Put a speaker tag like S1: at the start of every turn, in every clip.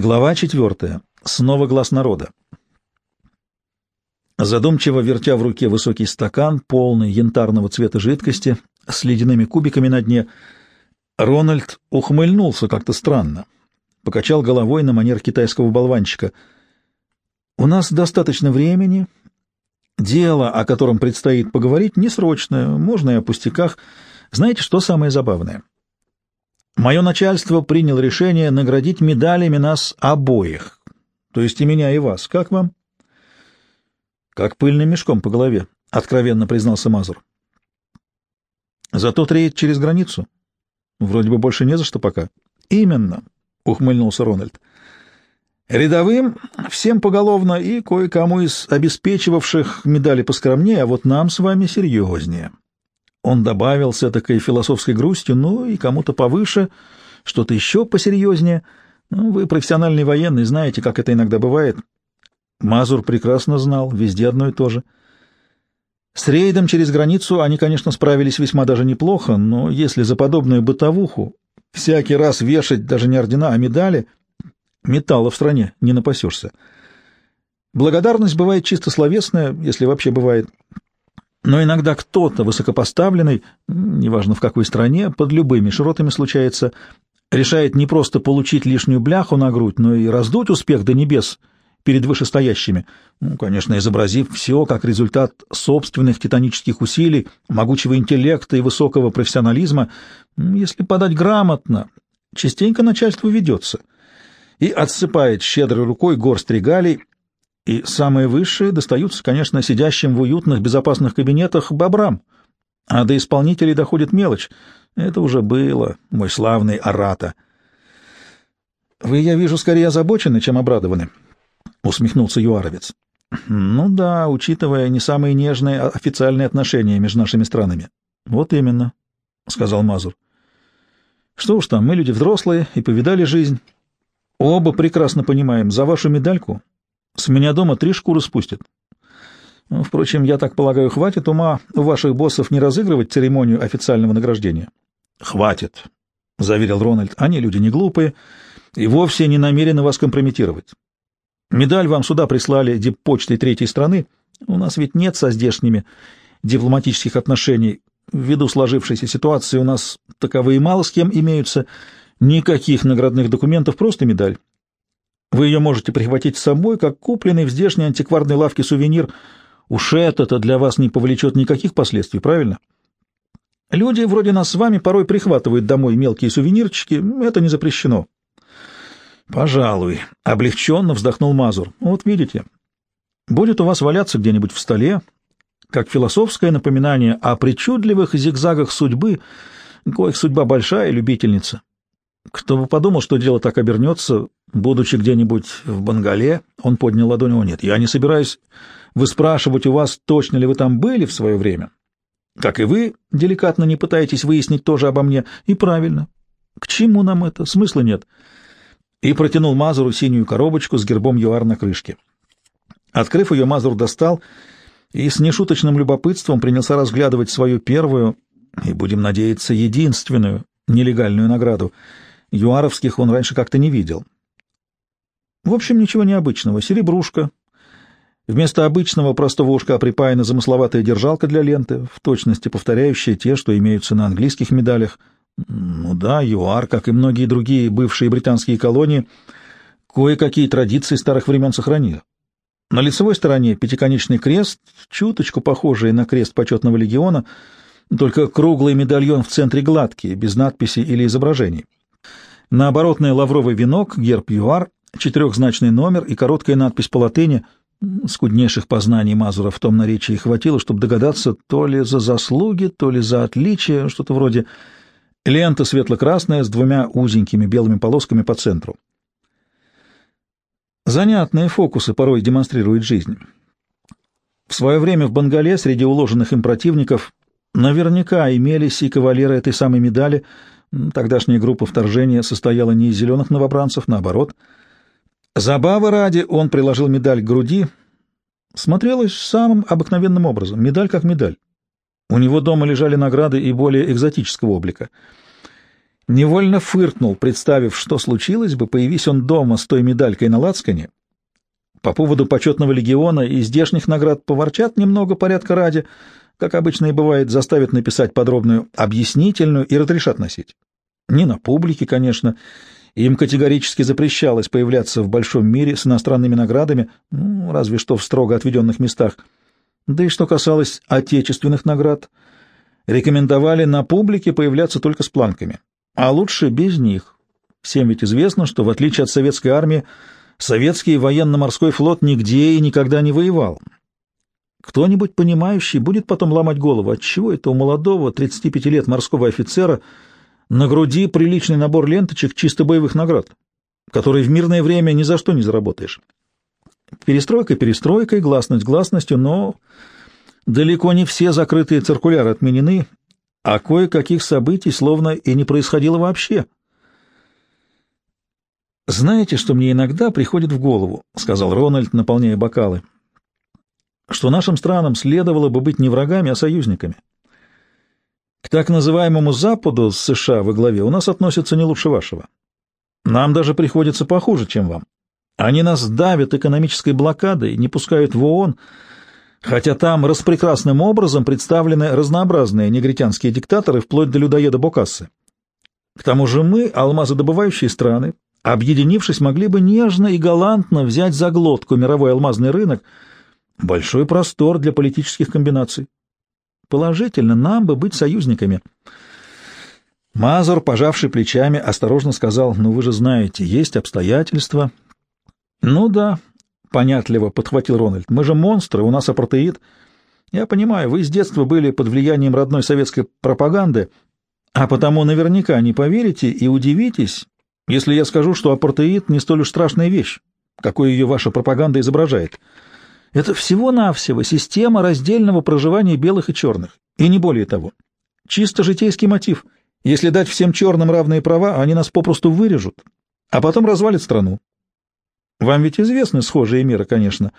S1: Глава четвертая. Снова глаз народа. Задумчиво вертя в руке высокий стакан, полный янтарного цвета жидкости, с ледяными кубиками на дне, Рональд ухмыльнулся как-то странно, покачал головой на манер китайского болванчика. «У нас достаточно времени. Дело, о котором предстоит поговорить, не срочное, можно и о пустяках. Знаете, что самое забавное?» Мое начальство приняло решение наградить медалями нас обоих, то есть и меня, и вас. Как вам? Как пыльным мешком по голове, — откровенно признался Мазур. Зато треть через границу. Вроде бы больше не за что пока. Именно, — ухмыльнулся Рональд. Рядовым всем поголовно и кое-кому из обеспечивавших медали поскромнее, а вот нам с вами серьезнее. Он добавил с этакой философской грустью, ну и кому-то повыше, что-то еще посерьезнее. Ну, вы профессиональный военный, знаете, как это иногда бывает. Мазур прекрасно знал, везде одно и то же. С рейдом через границу они, конечно, справились весьма даже неплохо, но если за подобную бытовуху всякий раз вешать даже не ордена, а медали, металла в стране не напасешься. Благодарность бывает чисто словесная, если вообще бывает. Но иногда кто-то высокопоставленный, неважно в какой стране, под любыми широтами случается, решает не просто получить лишнюю бляху на грудь, но и раздуть успех до небес перед вышестоящими, ну, конечно, изобразив все как результат собственных титанических усилий, могучего интеллекта и высокого профессионализма, если подать грамотно, частенько начальство ведется и отсыпает щедрой рукой горсть регалий, и самые высшие достаются, конечно, сидящим в уютных, безопасных кабинетах бобрам. А до исполнителей доходит мелочь. Это уже было, мой славный Арата. Вы, я вижу, скорее озабочены, чем обрадованы, — усмехнулся Юаровец. Ну да, учитывая не самые нежные официальные отношения между нашими странами. Вот именно, — сказал Мазур. Что уж там, мы люди взрослые и повидали жизнь. Оба прекрасно понимаем, за вашу медальку с меня дома три шкуры спустят. Ну, впрочем, я так полагаю, хватит ума у ваших боссов не разыгрывать церемонию официального награждения? — Хватит, — заверил Рональд. — Они люди не глупые и вовсе не намерены вас компрометировать. Медаль вам сюда прислали диппочтой третьей страны. У нас ведь нет со здешними дипломатических отношений. Ввиду сложившейся ситуации у нас таковые мало с кем имеются. Никаких наградных документов, просто медаль. Вы ее можете прихватить с собой, как купленный в здешней антикварной лавке сувенир. Уж это-то для вас не повлечет никаких последствий, правильно? Люди вроде нас с вами порой прихватывают домой мелкие сувенирчики, это не запрещено. Пожалуй, облегченно вздохнул Мазур. Вот видите, будет у вас валяться где-нибудь в столе, как философское напоминание о причудливых зигзагах судьбы, коих судьба большая любительница. Кто бы подумал, что дело так обернется, будучи где-нибудь в Бангале, он поднял ладонь, о нет, я не собираюсь выспрашивать у вас, точно ли вы там были в свое время. Как и вы, деликатно не пытаетесь выяснить тоже обо мне, и правильно. К чему нам это? Смысла нет. И протянул Мазуру синюю коробочку с гербом ЮАР на крышке. Открыв ее, Мазур достал и с нешуточным любопытством принялся разглядывать свою первую и, будем надеяться, единственную нелегальную награду — Юаровских он раньше как-то не видел. В общем, ничего необычного. Серебрушка. Вместо обычного простого ушка припаяна замысловатая держалка для ленты, в точности повторяющая те, что имеются на английских медалях. Ну да, ЮАР, как и многие другие бывшие британские колонии, кое-какие традиции старых времен сохранил. На лицевой стороне пятиконечный крест, чуточку похожий на крест почетного легиона, только круглый медальон в центре гладкий, без надписи или изображений. На оборотный лавровый венок, герб ЮАР, четырехзначный номер и короткая надпись по латыни. Скуднейших познаний Мазура в том наречии хватило, чтобы догадаться, то ли за заслуги, то ли за отличие, что-то вроде лента светло-красная с двумя узенькими белыми полосками по центру. Занятные фокусы порой демонстрирует жизнь. В свое время в Бангале среди уложенных им противников наверняка имелись и кавалеры этой самой медали — Тогдашняя группа вторжения состояла не из зеленых новобранцев, наоборот. Забавы ради он приложил медаль к груди. Смотрелась самым обыкновенным образом, медаль как медаль. У него дома лежали награды и более экзотического облика. Невольно фыркнул, представив, что случилось бы, появись он дома с той медалькой на лацкане. По поводу почетного легиона и здешних наград поворчат немного порядка ради, как обычно и бывает, заставят написать подробную объяснительную и разрешат носить. Не на публике, конечно. Им категорически запрещалось появляться в большом мире с иностранными наградами, ну, разве что в строго отведенных местах. Да и что касалось отечественных наград, рекомендовали на публике появляться только с планками а лучше без них. Всем ведь известно, что, в отличие от советской армии, советский военно-морской флот нигде и никогда не воевал. Кто-нибудь понимающий будет потом ломать голову, отчего это у молодого 35 лет морского офицера на груди приличный набор ленточек чисто боевых наград, которые в мирное время ни за что не заработаешь. Перестройка перестройкой, гласность гласностью, но далеко не все закрытые циркуляры отменены, а кое-каких событий словно и не происходило вообще. «Знаете, что мне иногда приходит в голову?» — сказал Рональд, наполняя бокалы. «Что нашим странам следовало бы быть не врагами, а союзниками. К так называемому Западу с США во главе у нас относятся не лучше вашего. Нам даже приходится похуже, чем вам. Они нас давят экономической блокадой, не пускают в ООН, — хотя там распрекрасным образом представлены разнообразные негритянские диктаторы вплоть до людоеда Бокассы. К тому же мы, алмазодобывающие страны, объединившись, могли бы нежно и галантно взять за глотку мировой алмазный рынок, большой простор для политических комбинаций. Положительно, нам бы быть союзниками. Мазур, пожавший плечами, осторожно сказал, «Ну, вы же знаете, есть обстоятельства». «Ну да, — понятливо подхватил Рональд. «Мы же монстры, у нас апартеид. Я понимаю, вы с детства были под влиянием родной советской пропаганды, а потому наверняка не поверите и удивитесь, если я скажу, что апартеид не столь уж страшная вещь, какой ее ваша пропаганда изображает. Это всего-навсего система раздельного проживания белых и черных, и не более того. Чисто житейский мотив. Если дать всем черным равные права, они нас попросту вырежут, а потом развалят страну. Вам ведь известны схожие меры, конечно.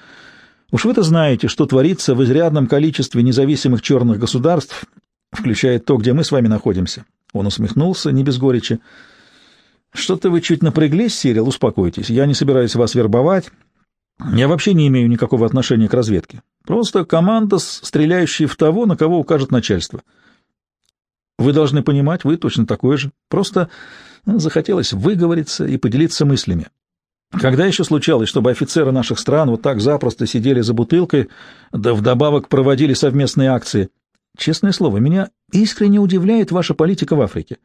S1: Уж вы-то знаете, что творится в изрядном количестве независимых черных государств, включая то, где мы с вами находимся. Он усмехнулся, не без горечи. Что-то вы чуть напряглись, Сирил, успокойтесь. Я не собираюсь вас вербовать. Я вообще не имею никакого отношения к разведке. Просто команда, стреляющая в того, на кого укажет начальство. Вы должны понимать, вы точно такой же. Просто захотелось выговориться и поделиться мыслями. Когда еще случалось, чтобы офицеры наших стран вот так запросто сидели за бутылкой, да вдобавок проводили совместные акции? Честное слово, меня искренне удивляет ваша политика в Африке.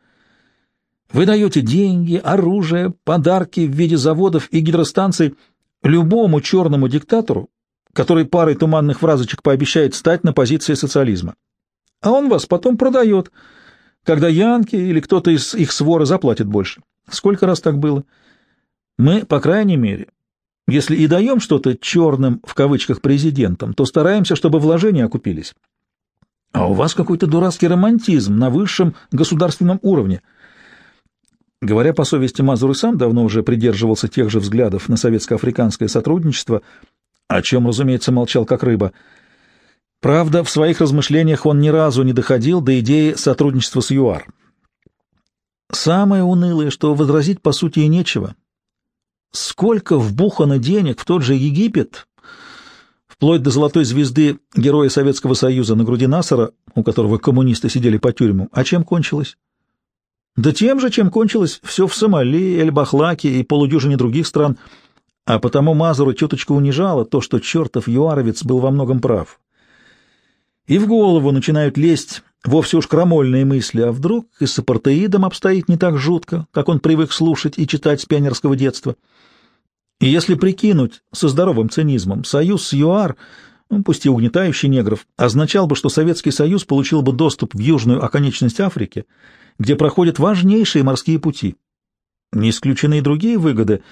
S1: Вы даете деньги, оружие, подарки в виде заводов и гидростанций любому черному диктатору, который парой туманных фразочек пообещает стать на позиции социализма. А он вас потом продает, когда янки или кто-то из их свора заплатит больше. Сколько раз так было? — мы, по крайней мере, если и даем что-то черным, в кавычках, президентам, то стараемся, чтобы вложения окупились. А у вас какой-то дурацкий романтизм на высшем государственном уровне. Говоря по совести, Мазур и сам давно уже придерживался тех же взглядов на советско-африканское сотрудничество, о чем, разумеется, молчал как рыба. Правда, в своих размышлениях он ни разу не доходил до идеи сотрудничества с ЮАР. Самое унылое, что возразить по сути и нечего — Сколько вбухано денег в тот же Египет, вплоть до золотой звезды Героя Советского Союза на груди Насара, у которого коммунисты сидели по тюрьму. А чем кончилось? Да тем же, чем кончилось все в Сомали, Эль-Бахлаке и полудюжине других стран, а потому Мазуру чуточку унижало то, что чертов юаровец был во многом прав. И в голову начинают лезть вовсе уж крамольные мысли, а вдруг и с апартеидом обстоит не так жутко, как он привык слушать и читать с пионерского детства. И если прикинуть со здоровым цинизмом, союз с ЮАР, ну, пусть и угнетающий негров, означал бы, что Советский Союз получил бы доступ в южную оконечность Африки, где проходят важнейшие морские пути. Не исключены и другие выгоды.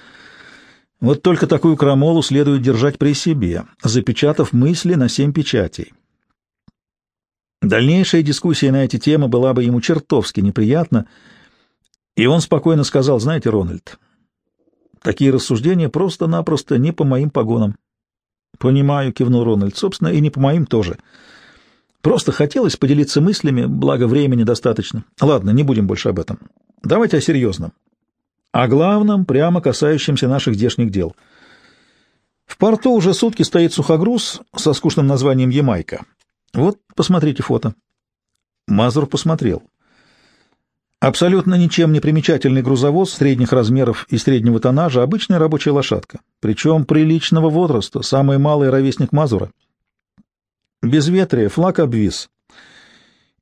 S1: Вот только такую крамолу следует держать при себе, запечатав мысли на семь печатей. Дальнейшая дискуссия на эти темы была бы ему чертовски неприятна, и он спокойно сказал, знаете, Рональд, такие рассуждения просто-напросто не по моим погонам. Понимаю, кивнул Рональд, собственно, и не по моим тоже. Просто хотелось поделиться мыслями, благо времени достаточно. Ладно, не будем больше об этом. Давайте о серьезном. О главном, прямо касающемся наших здешних дел. В порту уже сутки стоит сухогруз со скучным названием «Ямайка». Вот, посмотрите фото. Мазур посмотрел. Абсолютно ничем не примечательный грузовоз средних размеров и среднего тоннажа, обычная рабочая лошадка, причем приличного возраста, самый малый ровесник Мазура. Безветрие, флаг обвис.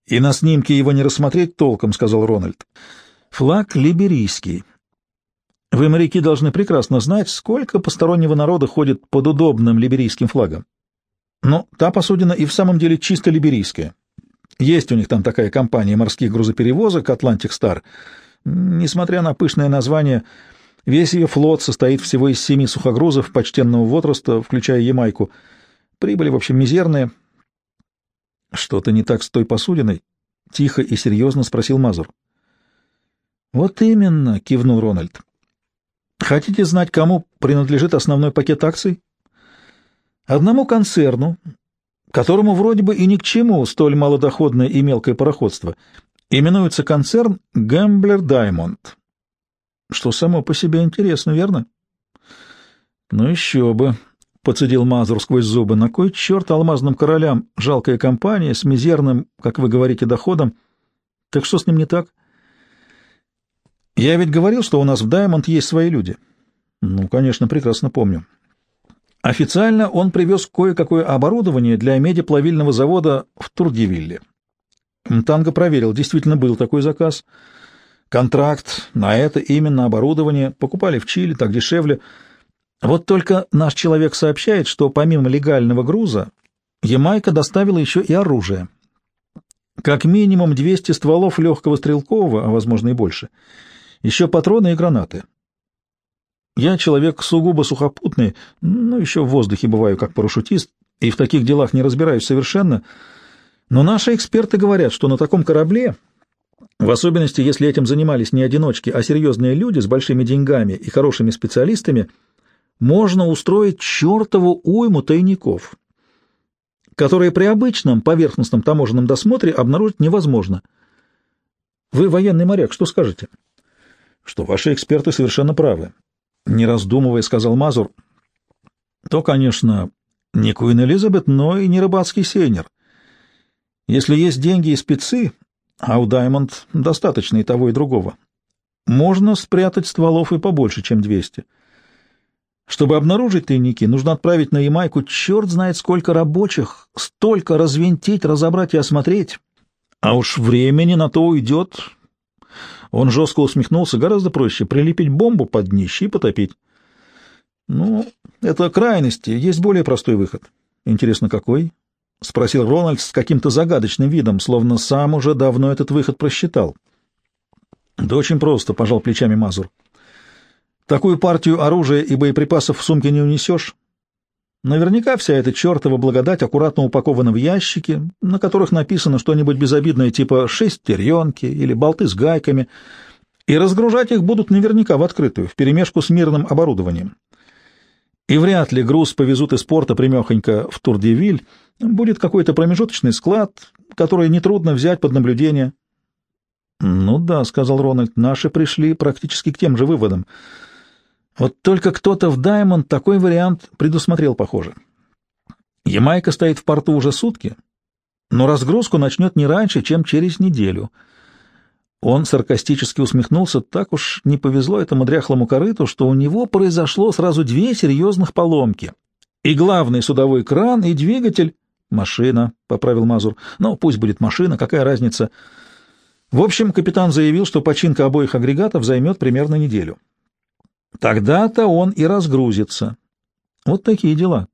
S1: И на снимке его не рассмотреть толком, — сказал Рональд. Флаг либерийский. Вы, моряки, должны прекрасно знать, сколько постороннего народа ходит под удобным либерийским флагом. Но та посудина и в самом деле чисто либерийская. Есть у них там такая компания морских грузоперевозок «Атлантик Стар». Несмотря на пышное название, весь ее флот состоит всего из семи сухогрузов почтенного возраста, включая Ямайку. Прибыли, в общем, мизерные. Что-то не так с той посудиной? Тихо и серьезно спросил Мазур. Вот именно, кивнул Рональд. Хотите знать, кому принадлежит основной пакет акций? Одному концерну, которому вроде бы и ни к чему столь малодоходное и мелкое пароходство, именуется концерн Gambler Diamond. Что само по себе интересно, верно? Ну еще бы, — процедил Мазур сквозь зубы, — на кой черт алмазным королям жалкая компания с мизерным, как вы говорите, доходом? Так что с ним не так? Я ведь говорил, что у нас в Даймонд есть свои люди. Ну, конечно, прекрасно помню. Официально он привез кое-какое оборудование для медиплавильного завода в Турдивилле. Танго проверил, действительно был такой заказ. Контракт на это именно оборудование покупали в Чили, так дешевле. Вот только наш человек сообщает, что помимо легального груза Ямайка доставила еще и оружие. Как минимум 200 стволов легкого стрелкового, а возможно и больше. Еще патроны и гранаты. Я человек сугубо сухопутный, ну, еще в воздухе бываю как парашютист, и в таких делах не разбираюсь совершенно. Но наши эксперты говорят, что на таком корабле, в особенности, если этим занимались не одиночки, а серьезные люди с большими деньгами и хорошими специалистами, можно устроить чертову уйму тайников, которые при обычном поверхностном таможенном досмотре обнаружить невозможно. Вы военный моряк, что скажете? Что ваши эксперты совершенно правы. — не раздумывая, сказал Мазур. — То, конечно, не Куин Элизабет, но и не рыбацкий сейнер. Если есть деньги и спецы, а у Даймонд достаточно и того, и другого, можно спрятать стволов и побольше, чем двести. Чтобы обнаружить тайники, нужно отправить на Ямайку черт знает сколько рабочих, столько развинтить, разобрать и осмотреть. А уж времени на то уйдет, он жестко усмехнулся. Гораздо проще прилепить бомбу под днище и потопить. Ну, это крайности. Есть более простой выход. Интересно, какой? — спросил Рональд с каким-то загадочным видом, словно сам уже давно этот выход просчитал. — Да очень просто, — пожал плечами Мазур. — Такую партию оружия и боеприпасов в сумке не унесешь. Наверняка вся эта чертова благодать аккуратно упакована в ящики, на которых написано что-нибудь безобидное типа «шестеренки» или «болты с гайками», и разгружать их будут наверняка в открытую, вперемешку с мирным оборудованием. И вряд ли груз повезут из порта примехонько в Турдевиль, будет какой-то промежуточный склад, который нетрудно взять под наблюдение. — Ну да, — сказал Рональд, — наши пришли практически к тем же выводам — вот только кто-то в Даймонд такой вариант предусмотрел, похоже. Ямайка стоит в порту уже сутки, но разгрузку начнет не раньше, чем через неделю. Он саркастически усмехнулся, так уж не повезло этому дряхлому корыту, что у него произошло сразу две серьезных поломки. И главный судовой кран, и двигатель... «Машина», — поправил Мазур. «Ну, пусть будет машина, какая разница?» В общем, капитан заявил, что починка обоих агрегатов займет примерно неделю. Тогда-то он и разгрузится. Вот такие дела.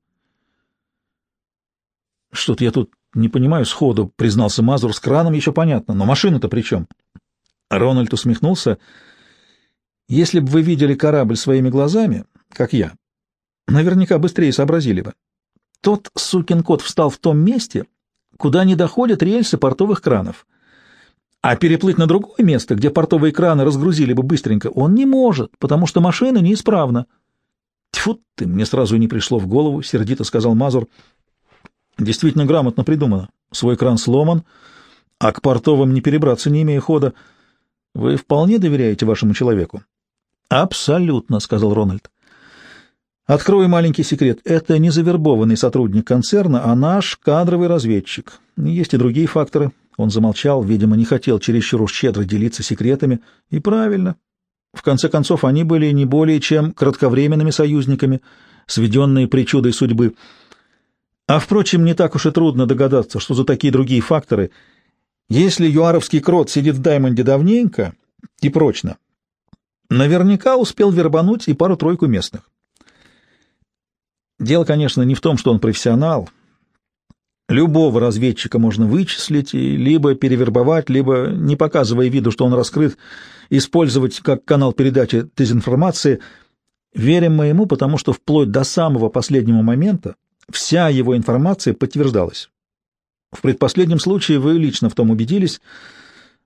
S1: Что-то я тут не понимаю сходу, признался Мазур. С краном еще понятно, но машина-то при чем? Рональд усмехнулся. Если бы вы видели корабль своими глазами, как я, наверняка быстрее сообразили бы. Тот сукин кот встал в том месте, куда не доходят рельсы портовых кранов. А переплыть на другое место, где портовые краны разгрузили бы быстренько, он не может, потому что машина неисправна. — Тьфу ты, мне сразу не пришло в голову, — сердито сказал Мазур. — Действительно грамотно придумано. Свой кран сломан, а к портовым не перебраться, не имея хода. Вы вполне доверяете вашему человеку? Абсолютно, сказал Рональд. Открою маленький секрет. Это не завербованный сотрудник концерна, а наш кадровый разведчик. Есть и другие факторы. Он замолчал, видимо, не хотел чересчур уж щедро делиться секретами. И правильно. В конце концов, они были не более чем кратковременными союзниками, сведенные причудой судьбы. А, впрочем, не так уж и трудно догадаться, что за такие другие факторы. Если юаровский крот сидит в Даймонде давненько и прочно, наверняка успел вербануть и пару-тройку местных. Дело, конечно, не в том, что он профессионал — Любого разведчика можно вычислить и либо перевербовать, либо, не показывая виду, что он раскрыт, использовать как канал передачи дезинформации. Верим мы ему, потому что вплоть до самого последнего момента вся его информация подтверждалась. В предпоследнем случае вы лично в том убедились.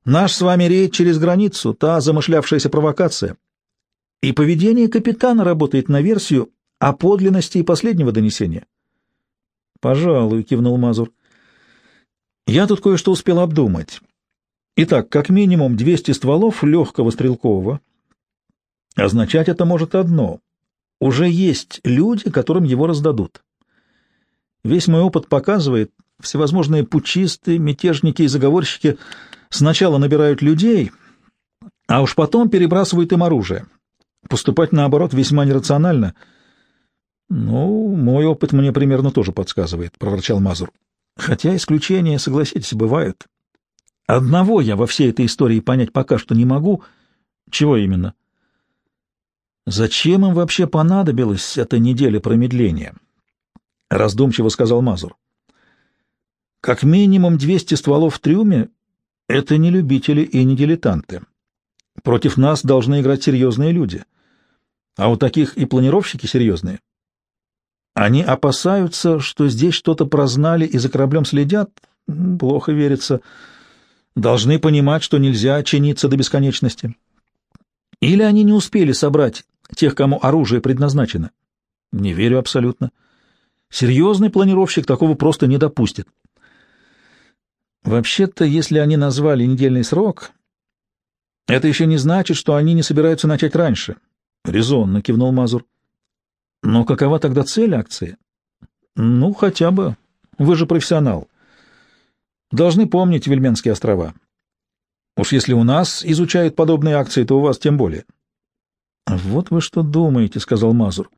S1: Наш с вами рейд через границу, та замышлявшаяся провокация. И поведение капитана работает на версию о подлинности и последнего донесения. «Пожалуй», — кивнул Мазур. «Я тут кое-что успел обдумать. Итак, как минимум 200 стволов легкого стрелкового. Означать это может одно. Уже есть люди, которым его раздадут. Весь мой опыт показывает, всевозможные пучисты, мятежники и заговорщики сначала набирают людей, а уж потом перебрасывают им оружие. Поступать, наоборот, весьма нерационально — «Ну, мой опыт мне примерно тоже подсказывает», — проворчал Мазур. «Хотя исключения, согласитесь, бывают. Одного я во всей этой истории понять пока что не могу. Чего именно?» «Зачем им вообще понадобилась эта неделя промедления?» — раздумчиво сказал Мазур. «Как минимум 200 стволов в трюме — это не любители и не дилетанты. Против нас должны играть серьезные люди. А у таких и планировщики серьезные. Они опасаются, что здесь что-то прознали и за кораблем следят? Плохо верится. Должны понимать, что нельзя чиниться до бесконечности. Или они не успели собрать тех, кому оружие предназначено? Не верю абсолютно. Серьезный планировщик такого просто не допустит. Вообще-то, если они назвали недельный срок, это еще не значит, что они не собираются начать раньше. Резонно кивнул Мазур. Но какова тогда цель акции? Ну, хотя бы. Вы же профессионал. Должны помнить Вельменские острова. Уж если у нас изучают подобные акции, то у вас тем более. — Вот вы что думаете, — сказал Мазур.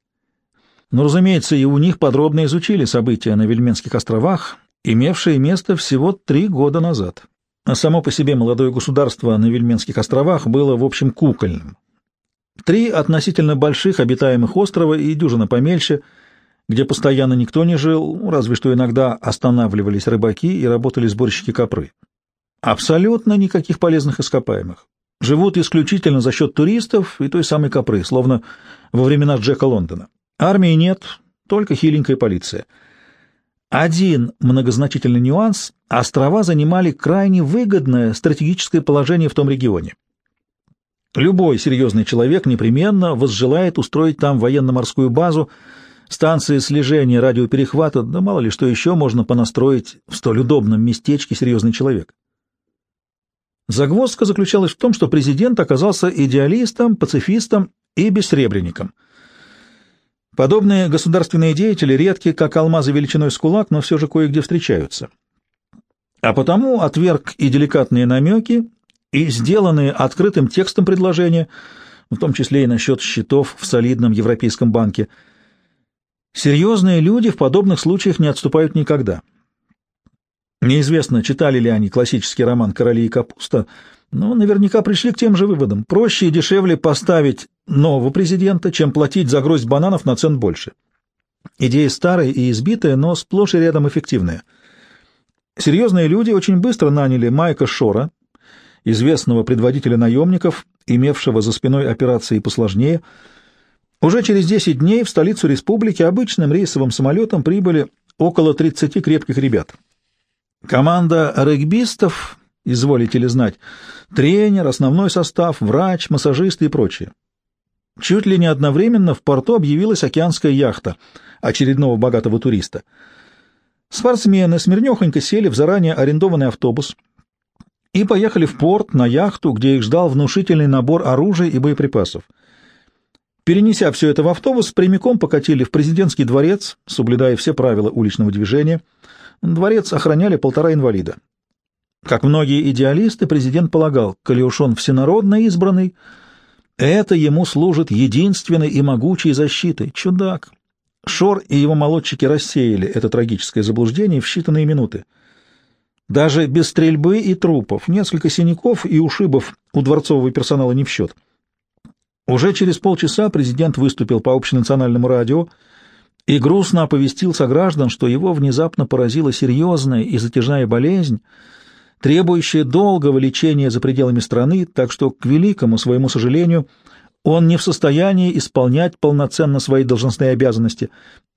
S1: — Ну, разумеется, и у них подробно изучили события на Вельменских островах, имевшие место всего три года назад. А само по себе молодое государство на Вельменских островах было, в общем, кукольным. Три относительно больших обитаемых острова и дюжина помельче, где постоянно никто не жил, разве что иногда останавливались рыбаки и работали сборщики копры. Абсолютно никаких полезных ископаемых. Живут исключительно за счет туристов и той самой копры, словно во времена Джека Лондона. Армии нет, только хиленькая полиция. Один многозначительный нюанс — острова занимали крайне выгодное стратегическое положение в том регионе. Любой серьезный человек непременно возжелает устроить там военно-морскую базу, станции слежения, радиоперехвата, да мало ли что еще можно понастроить в столь удобном местечке серьезный человек. Загвоздка заключалась в том, что президент оказался идеалистом, пацифистом и бессребренником. Подобные государственные деятели редки, как алмазы величиной с кулак, но все же кое-где встречаются. А потому отверг и деликатные намеки, и сделанные открытым текстом предложения, в том числе и насчет счетов в солидном Европейском банке. Серьезные люди в подобных случаях не отступают никогда. Неизвестно, читали ли они классический роман «Короли и капуста», но наверняка пришли к тем же выводам. Проще и дешевле поставить нового президента, чем платить за гроздь бананов на цент больше. Идея старая и избитая, но сплошь и рядом эффективная. Серьезные люди очень быстро наняли Майка Шора, известного предводителя наемников, имевшего за спиной операции посложнее. Уже через 10 дней в столицу республики обычным рейсовым самолетом прибыли около 30 крепких ребят. Команда регбистов, изволите ли знать, тренер, основной состав, врач, массажисты и прочее. Чуть ли не одновременно в порту объявилась океанская яхта очередного богатого туриста. Спортсмены смирнехонько сели в заранее арендованный автобус, и поехали в порт на яхту, где их ждал внушительный набор оружия и боеприпасов. Перенеся все это в автобус, прямиком покатили в президентский дворец, соблюдая все правила уличного движения. Дворец охраняли полтора инвалида. Как многие идеалисты, президент полагал, коли уж он всенародно избранный, это ему служит единственной и могучей защитой. Чудак! Шор и его молодчики рассеяли это трагическое заблуждение в считанные минуты. Даже без стрельбы и трупов, несколько синяков и ушибов у дворцового персонала не в счет. Уже через полчаса президент выступил по общенациональному радио и грустно оповестил сограждан, что его внезапно поразила серьезная и затяжная болезнь, требующая долгого лечения за пределами страны, так что, к великому своему сожалению, он не в состоянии исполнять полноценно свои должностные обязанности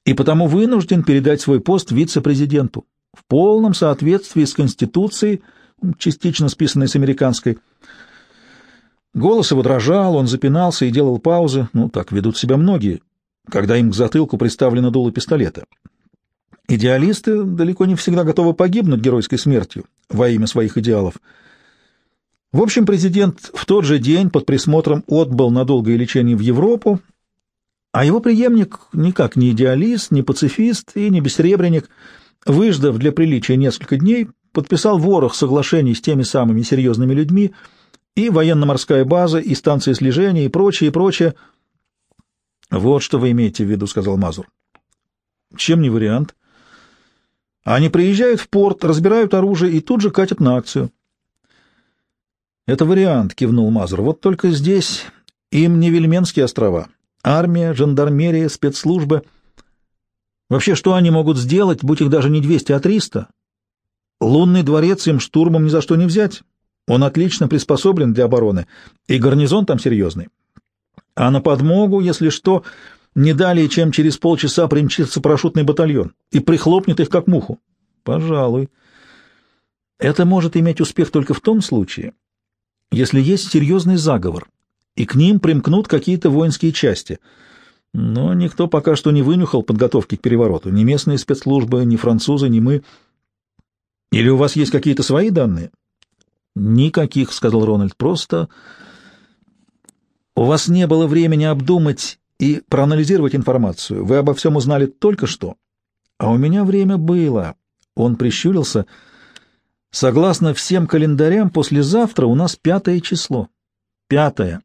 S1: и потому вынужден передать свой пост вице-президенту в полном соответствии с Конституцией, частично списанной с американской. Голос его дрожал, он запинался и делал паузы, ну, так ведут себя многие, когда им к затылку приставлено дуло пистолета. Идеалисты далеко не всегда готовы погибнуть геройской смертью во имя своих идеалов. В общем, президент в тот же день под присмотром отбыл на долгое лечение в Европу, а его преемник никак не идеалист, не пацифист и не бессребренник — выждав для приличия несколько дней, подписал ворох соглашений с теми самыми серьезными людьми, и военно-морская база, и станции слежения, и прочее, и прочее. — Вот что вы имеете в виду, — сказал Мазур. — Чем не вариант? Они приезжают в порт, разбирают оружие и тут же катят на акцию. — Это вариант, — кивнул Мазур. — Вот только здесь им не Вельменские острова. Армия, жандармерия, спецслужбы — Вообще, что они могут сделать, будь их даже не 200, а 300? Лунный дворец им штурмом ни за что не взять. Он отлично приспособлен для обороны, и гарнизон там серьезный. А на подмогу, если что, не далее, чем через полчаса примчится парашютный батальон и прихлопнет их как муху. Пожалуй. Это может иметь успех только в том случае, если есть серьезный заговор, и к ним примкнут какие-то воинские части — но никто пока что не вынюхал подготовки к перевороту. Ни местные спецслужбы, ни французы, ни мы. Или у вас есть какие-то свои данные? Никаких, — сказал Рональд. Просто у вас не было времени обдумать и проанализировать информацию. Вы обо всем узнали только что. А у меня время было. Он прищурился. Согласно всем календарям, послезавтра у нас пятое число. Пятое.